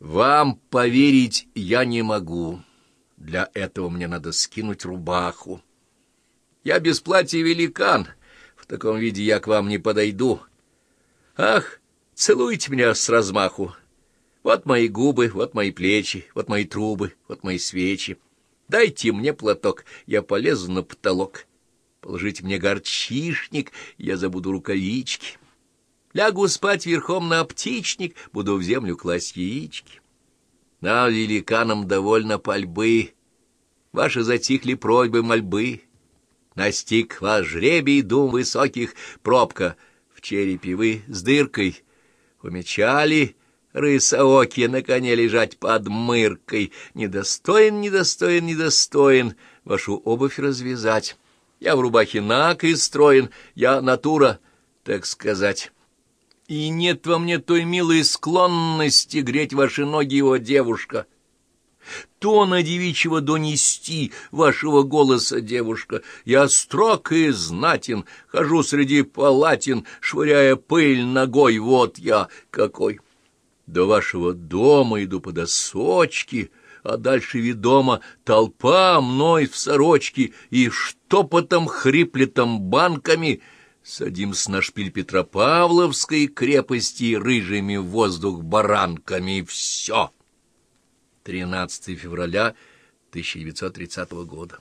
Вам поверить я не могу. Для этого мне надо скинуть рубаху. Я без платья великан. В таком виде я к вам не подойду. Ах, целуйте меня с размаху. Вот мои губы, вот мои плечи, вот мои трубы, вот мои свечи. Дайте мне платок, я полезу на потолок. Положите мне горчишник, я забуду рукавички. Лягу спать верхом на птичник, буду в землю класть яички. На великанам довольно пальбы, ваши затихли просьбы мольбы. Настиг вас жребий дум высоких, пробка в черепе вы с дыркой. Умечали рысооки на коне лежать под мыркой. Недостоин, недостоин, недостоин вашу обувь развязать. Я в рубахе наг и строен, я натура, так сказать» и нет во мне той милой склонности греть ваши ноги, его девушка. Тона девичьего донести вашего голоса, девушка. Я строг и знатен, хожу среди палатин, швыряя пыль ногой, вот я какой. До вашего дома иду по досочке, а дальше ведома толпа мной в сорочке и штопотом хриплетом банками — Садимся на шпиль Петропавловской крепости рыжими в воздух баранками. Все. 13 февраля 1930 года.